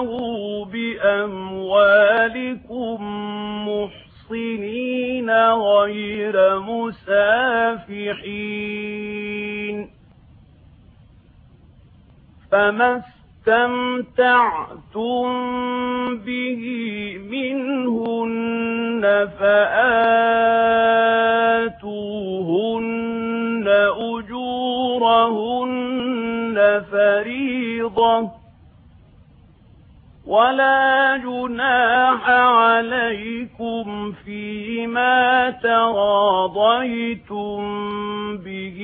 تَبْتَغُوا بِأَمْوَالِكُمْ مُحْصِنِينَ غَيْرَ مُسَافِحِينَ فَمَا استمتعتم به منهن فآتوهن أجورهن فريضة ولا جناح عليكم فيما تراضيتم به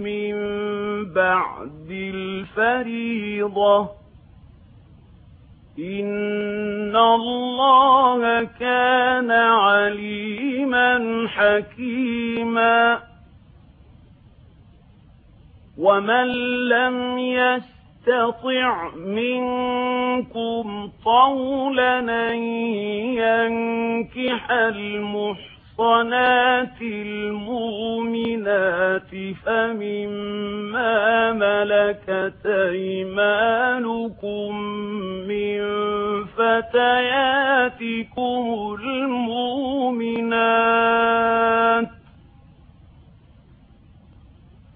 من بعد الفريضة. إن الله كان عليما حكيما. ومن لم يسر يستطع منكم طولا أن ينكح المحصنات المؤمنات فمما ملكت أيمانكم من فتياتكم المؤمنات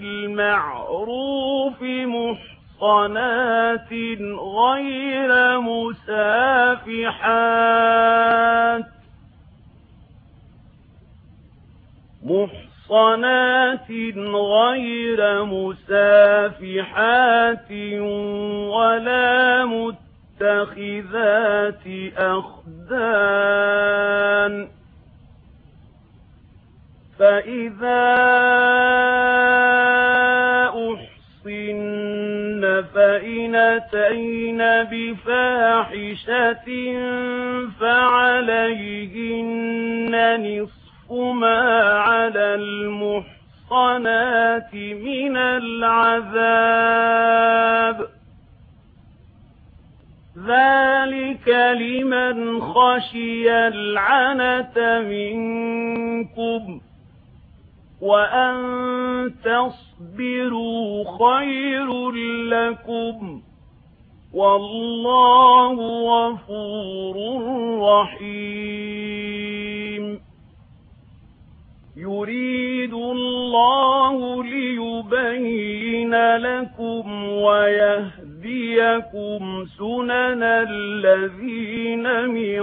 بالمعروف محصنات غير مسافحات. محصنات غير مسافحات ولا متخذات أخدان. فَإِذَا أُحْصِنَّ فَإِنْ أَتَيْنَ بِفَاحِشَةٍ فَعَلَيْهِنَّ نِصْفُ مَا عَلَى الْمُحْصَنَاتِ مِنَ الْعَذَابِ ذلك لمن خشي العنة منكم وأن تصبروا خير لكم والله غفور رحيم يريد الله ليبين لكم ويهدي يَهْدِيَكُمْ سُنَنَ الَّذِينَ مِن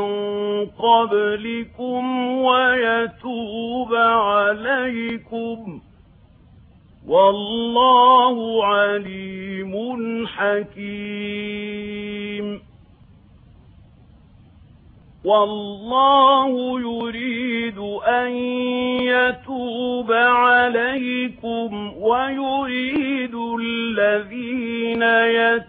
قَبْلِكُمْ وَيَتُوبَ عَلَيْكُمْ وَاللَّهُ عَلِيمٌ حَكِيمٌ. وَاللَّهُ يُرِيدُ أَن يَتُوبَ عَلَيْكُمْ وَيُرِيدُ الَّذِينَ يَتُوبُونَ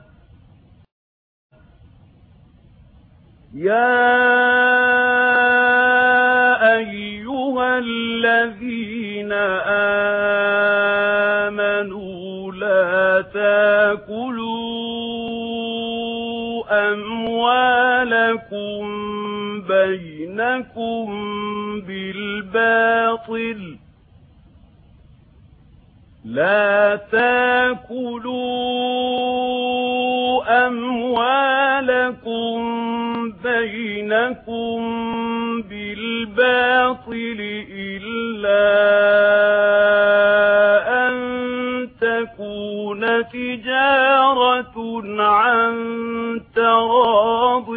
يا أيها الذين آمنوا لا تاكلوا أموالكم بينكم بالباطل لا تاكلوا أموالكم بينكم بالباطل إلا أن تكون تجارة عن تراض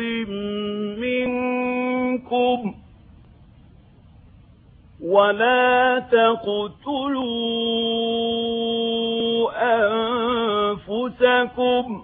منكم ولا تقتلوا أنفسكم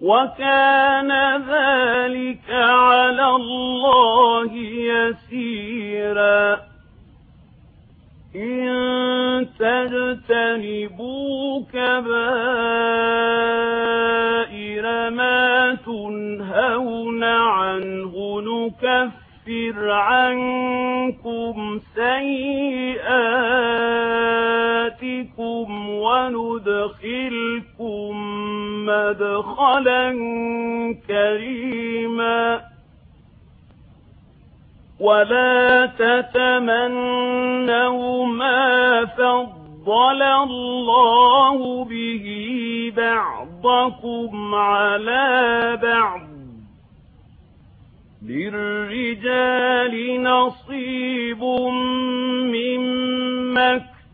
وَكَانَ ذَلِكَ عَلَى اللَّهِ يَسِيرًا إِن تَجْتَنِبُوا كَبَائِرَ مَا تُنْهَوْنَ عَنْهُ نُكَفِّرْ عَنْكُمْ سيئات بِكُمْ وَنُدْخِلْكُم مَّدْخَلًا كَرِيمًا. وَلَا تَتَمَنَّوْا مَا فَضَّلَ اللَّهُ بِهِ بَعْضَكُمْ عَلَى بَعْضٍ. لِلرِّجَالِ نَصِيبٌ مِّمَّا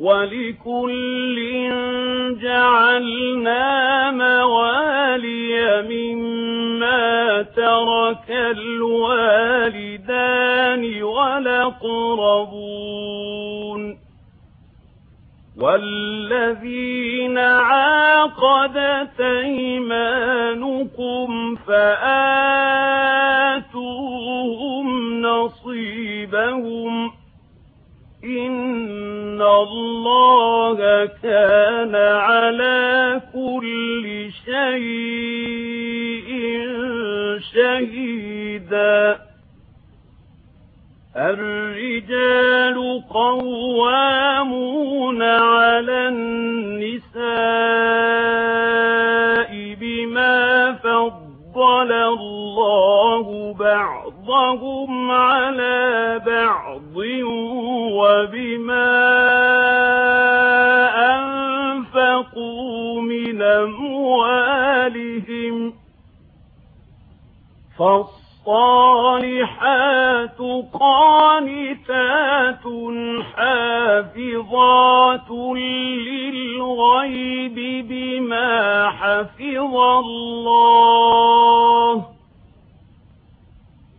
وَلِكُلٍّ جَعَلْنَا مَوَالِيَ مِمَّا تَرَكَ الْوَالِدَانِ وَالْأَقْرَبُونَ وَالَّذِينَ عاقدت أَيْمَانُكُمْ فَآتُوهُمْ نَصِيبَهُمْ إِنَّ اللَّهَ كَانَ عَلَى كُلِّ شَيْءٍ شَهِيدًا الرِّجَالُ قَوَّامُونَ عَلَى النِّسَاءِ بِمَا فَضَّلَ اللَّهُ بَعْضَهُمْ عَلَى بَعْضٍ وبما أنفقوا من أموالهم فالصالحات قانتات حافظات للغيب بما حفظ الله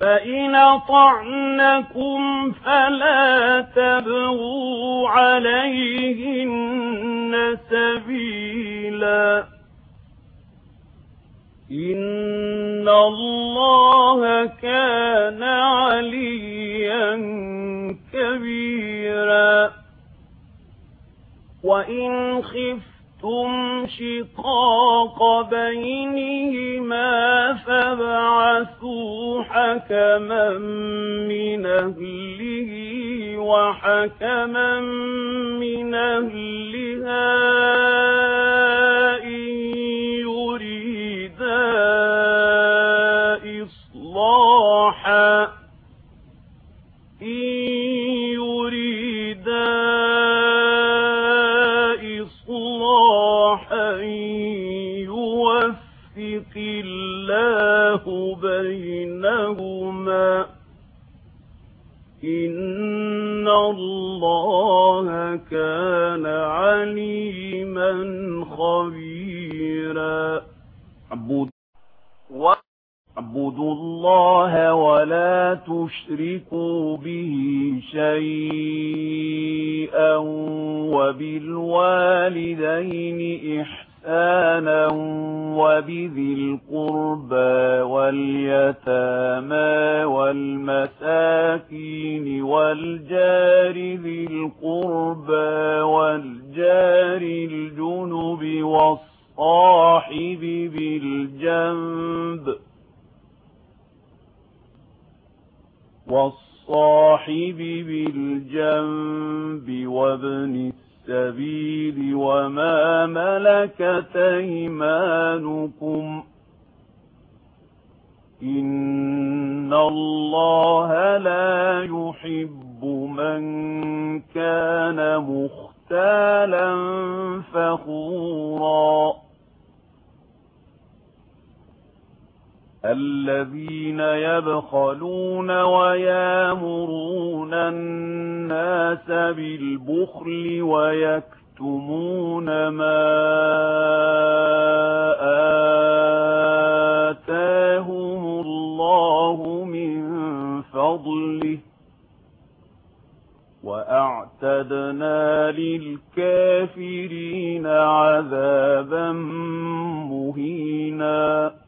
فإن طعنكم فلا تبغوا عليهن سبيلا إن الله كان عليا كبيرا وإن خفت تم شقاق بينهما فابعثوا حكما من أهله وحكما من أهلها إن يريدا إصلاحا بينهما إن الله كان عليما خبيرا عبدوا الله ولا تشركوا به شيئا وبالوالدين إحسانا آنا وبذي القربى واليتامى والمساكين والجار ذي القربى والجار الجنب والصاحب بالجنب والصاحب بالجنب وابن السبيل السبيل وما ملك تيمانكم إن الله لا يحب من كان مختالا فخورا الذين يبخلون ويامرون الناس بالبخل ويكتمون ما آتاهم الله من فضله وأعتدنا للكافرين عذابا مهيناً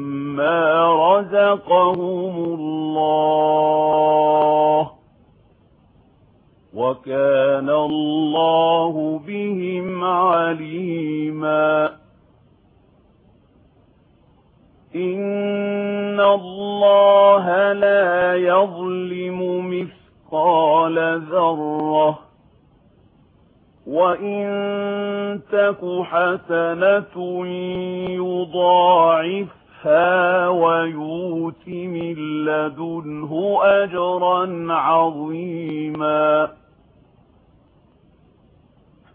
مَا رزقهم الله وكان الله بهم عليما إن الله لا يظلم مثقال ذره وَإِن تَكُ حَسَنَةٌ يُضَاعِفْ ها وَيُؤْتِي مِن لَّدُنْهُ أَجْرًا عَظِيمًا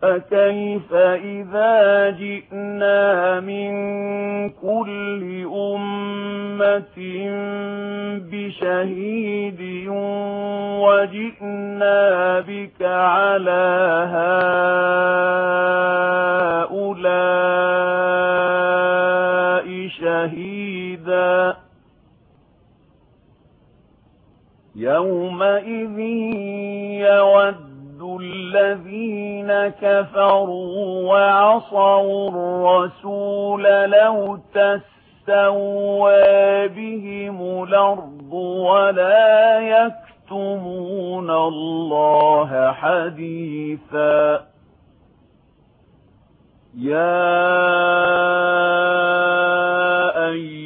فَكَيْفَ إِذَا جِئْنَا مِن كُلِّ أُمَّةٍ بِشَهِيدٍ وَجِئْنَا بِكَ عَلَى هَٰؤُلَاءِ يومئذ يود الذين كفروا وعصوا الرسول لو تستوى بهم الأرض ولا يكتمون الله حديثا يا أيها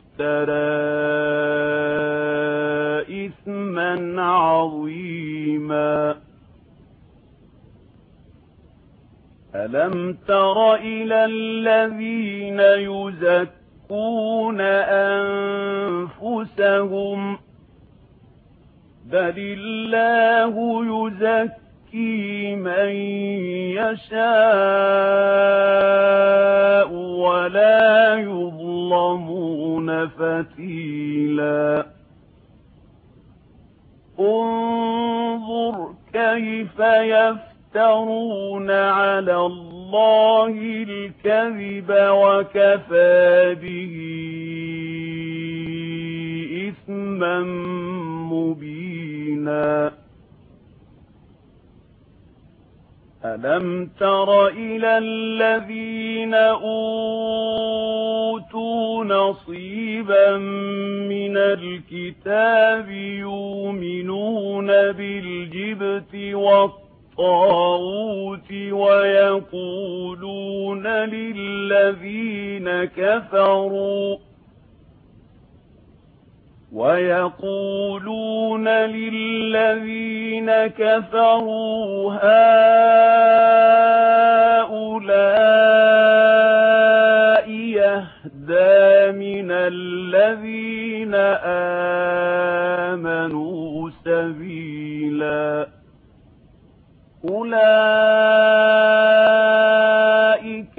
افترى إثما عظيما. ألم تر إلى الذين يزكون أنفسهم؟ بل الله يزكي يُزْكِي مَن يَشَاءُ وَلَا يُظْلَمُونَ فَتِيلًا انظُرْ كَيْفَ يَفْتَرُونَ عَلَى اللَّهِ الْكَذِبَ وَكَفَى بِهِ إِثْمًا مُّبِينًا أَلَمْ تَرَ إِلَى الَّذِينَ أُوتُوا نَصِيبًا مِنَ الْكِتَابِ يُؤْمِنُونَ بِالْجِبْتِ وَالطَّاغُوتِ وَيَقُولُونَ لِلَّذِينَ كَفَرُوا وَيَقُولُونَ لِلَّذِينَ كَفَرُوا هَؤُلَاءِ يَهْدَى مِنَ الَّذِينَ آمَنُوا سَبِيلًا أُولَئِكَ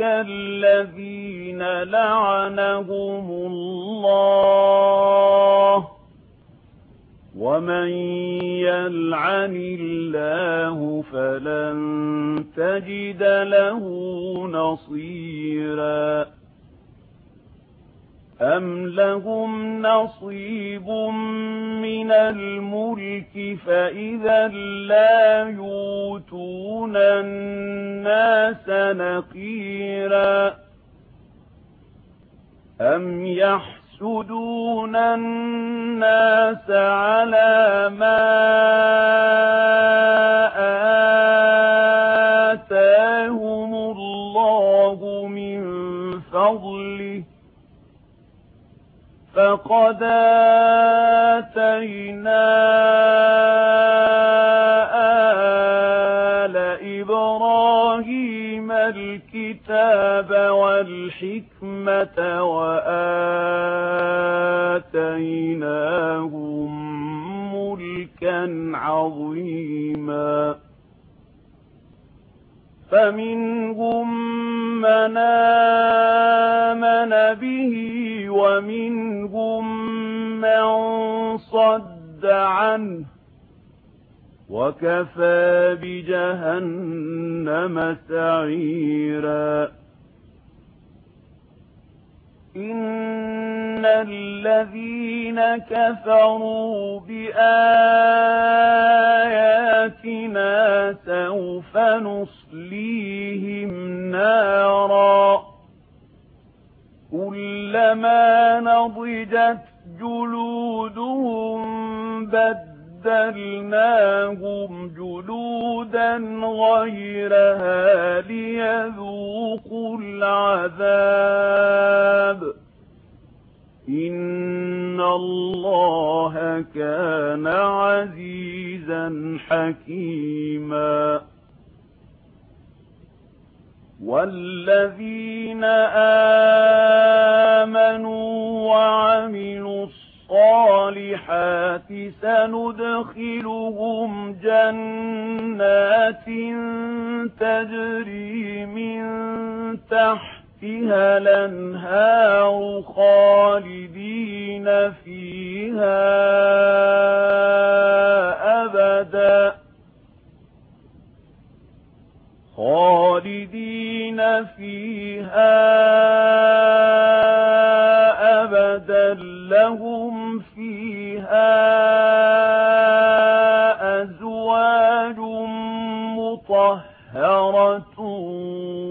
الَّذِينَ لَعَنَهُمُ اللَّهُ ومن يلعن الله فلن تجد له نصيرا أم لهم نصيب من الملك فإذا لا يوتون الناس نقيرا أم يحسن يحسدون الناس على ما آتاهم الله من فضله فقد آتَيْنَاهُمْ الكتاب والحكمة وآتيناهم ملكا عظيما فمنهم من آمن به ومنهم من صد عنه وكفى بجهنم سعيرا إن الذين كفروا بآياتنا سوف نصليهم نارا كلما نضجت جلودهم بدلا بَدَّلْنَاهُمْ جُلُودًا غَيْرَهَا لِيَذُوقُوا الْعَذَابَ. إِنَّ اللَّهَ كَانَ عَزِيزًا حَكِيمًا. وَالَّذِينَ آمَنُوا وَعَمِلُوا الصلاة الصالحات سندخلهم جنات تجري من تحتها الأنهار خالدين فيها أبدا. خالدين فيها أبدا. لهم أزواج مطهرة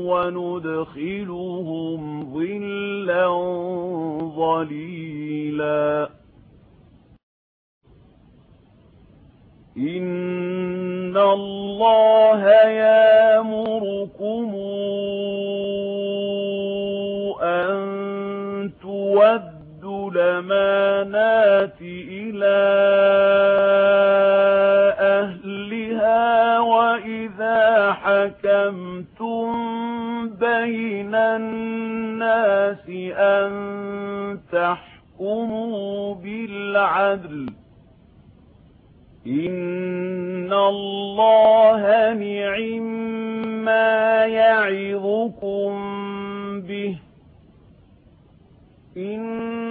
وندخلهم ظلا ظليلا. إن الله يأمركم أن تود الأمانات إلى أهلها وإذا حكمتم بين الناس أن تحكموا بالعدل إن الله نعم ما يعظكم به إن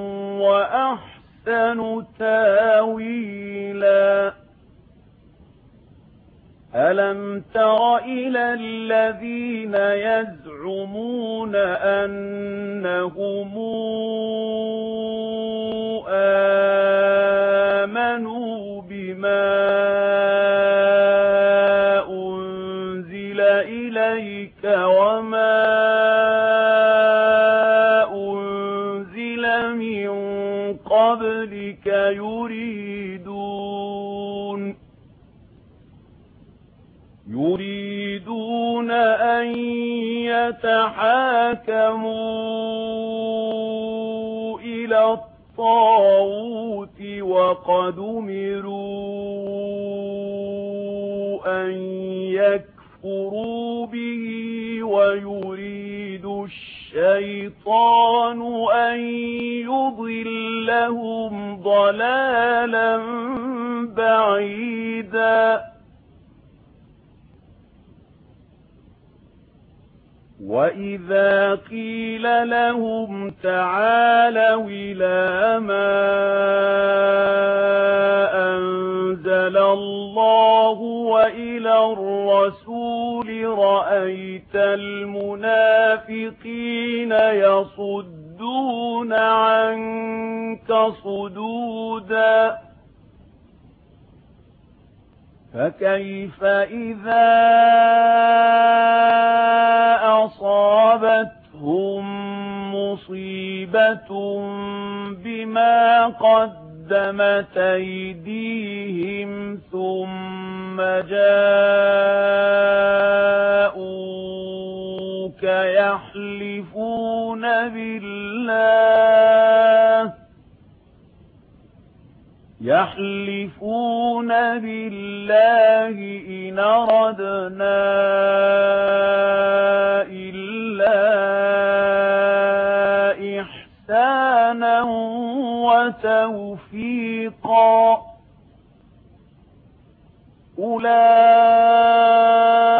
وأحسن تاويلا ألم تر إلى الذين يزعمون أنهم كيف إذا أصابتهم مصيبة بما قدمت أيديهم ثم جاءوك يحلفون بالله يحلفون بالله الله إن أردنا إلا إحسانا وتوفيقا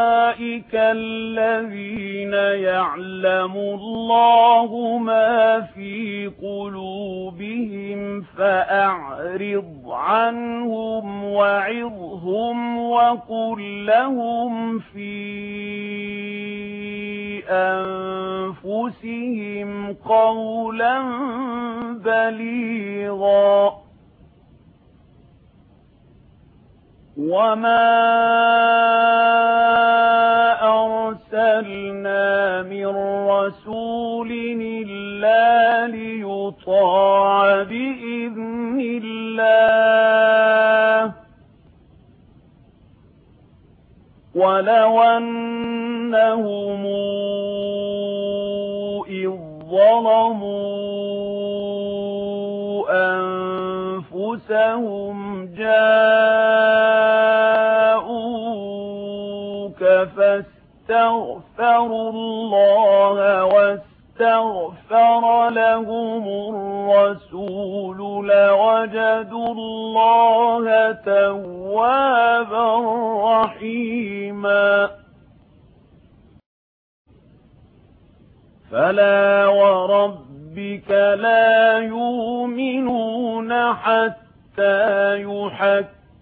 أولئك الذين يعلم الله ما في قلوبهم فأعرض عنهم وعظ وَقُل لَّهُمْ فِي أَنفُسِهِمْ قَوْلًا بَلِيغًا وَمَا أَرْسَلْنَا مِن رَّسُولٍ إِلَّا لِيُطَاعَ بِإِذْنِ اللَّهِ ولو أنهم إذ ظلموا أنفسهم جاءوك فاستغفروا الله واستغفروا اسْتَغْفَرَ لَهُمُ الرَّسُولُ لَوَجَدُوا اللَّهَ تَوَّابًا رَّحِيمًا. فَلَا وَرَبِّكَ لَا يُؤْمِنُونَ حَتَّى يحكم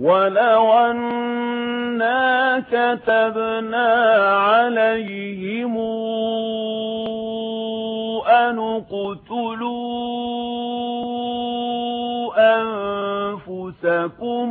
ولو أنا كتبنا عليهم أن اقتلوا أنفسكم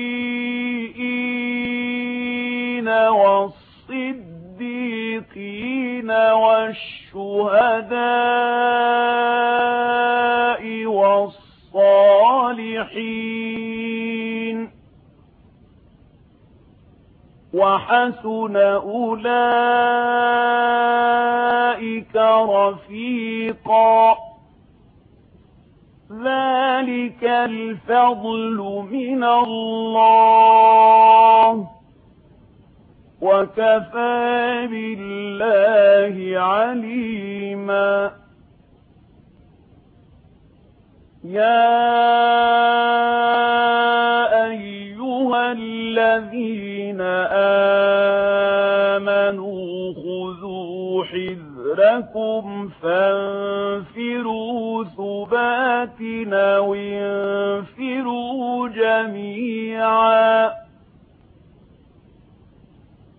والصديقين والشهداء والصالحين وحسن أولئك رفيقا ذلك الفضل من الله وكفى بالله عليما يا أيها الذين آمنوا خذوا حذركم فانفروا ثباتنا وانفروا جميعا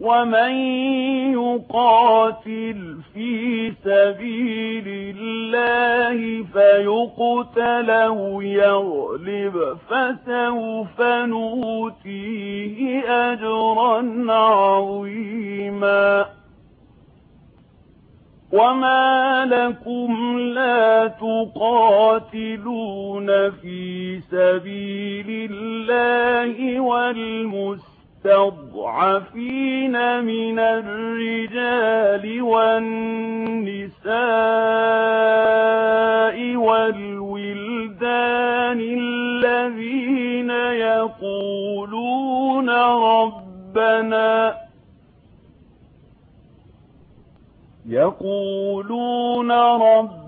ومن يقاتل في سبيل الله فيقتل أو يغلب فسوف نوتيه أجرا عظيما وما لكم لا تقاتلون في سبيل الله والمسلمين المستضعفين من الرجال والنساء والولدان الذين يقولون ربنا يقولون ربنا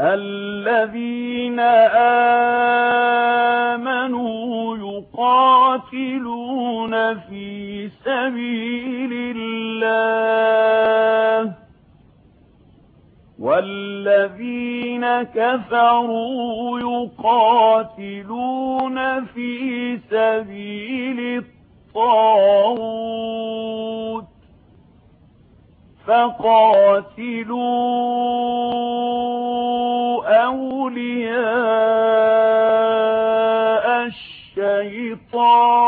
الذين آمنوا يقاتلون في سبيل الله والذين كفروا يقاتلون في سبيل الطاغوت فقاتلون أولياء الشيطان.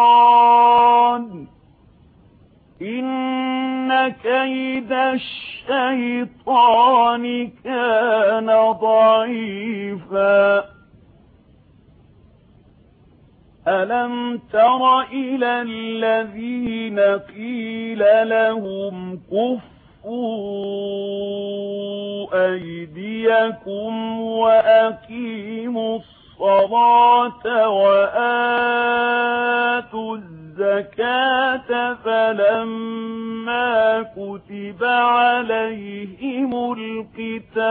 إن كيد الشيطان كان ضعيفا. ألم تر إلى الذين قيل لهم كفر كُفُّوا أَيْدِيَكُمْ وَأَقِيمُوا الصَّلَاةَ وَآتُوا الزَّكَاةَ فَلَمَّا كُتِبَ عَلَيْهِمُ الْقِتَالُ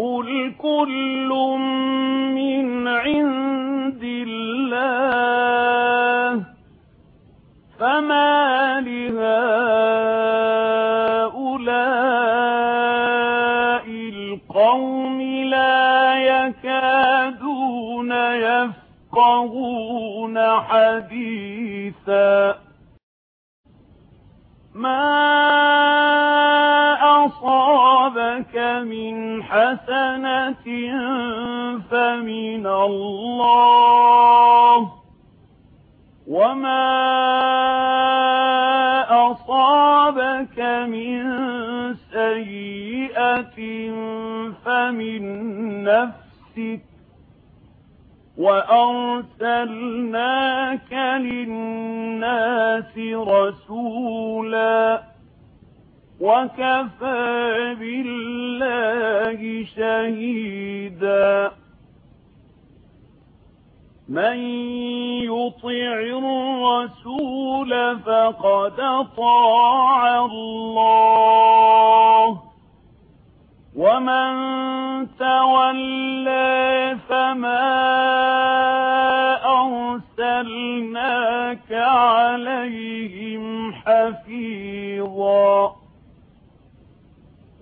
قُلْ كُلٌّ مِنْ عِنْدِ اللَّهِ فَمَا لِهَؤُلَاءِ الْقَوْمِ لَا يَكَادُونَ يَفْقَهُونَ حَدِيثًا مَا مِنْ حَسَنَةٍ فَمِنَ اللَّهِ وَمَا أَصَابَكَ مِنْ سَيِّئَةٍ فَمِنْ نَفْسِكَ وَأَرْسَلْنَاكَ لِلنَّاسِ رَسُولًا وكفى بالله شهيدا من يطع الرسول فقد طاع الله ومن تولى فما أرسلناك عليه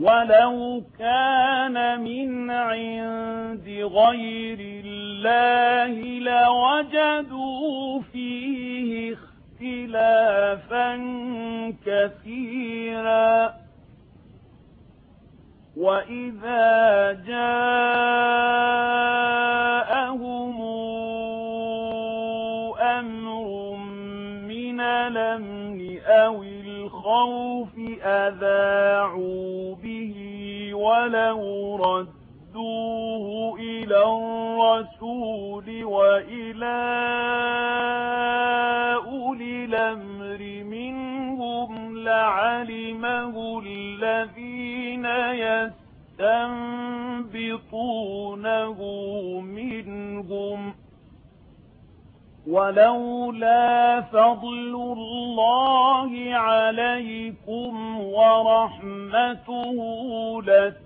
ولو كان من عند غير الله لوجدوا فيه اختلافا كثيرا وإذا جاءهم أمر من الأمن أو الخوف أذاعوا ولو ردوه إلى الرسول وإلى أولي الأمر منهم لعلمه الذين يستنبطونه منهم ولولا فضل الله عليكم ورحمته لت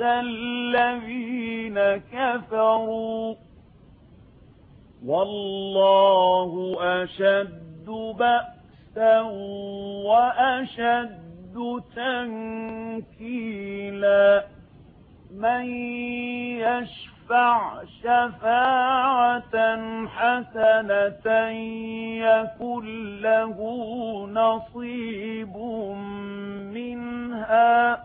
الذين كفروا والله أشد بأسا وأشد تنكيلا من يشفع شفاعة حسنة يكن له نصيب منها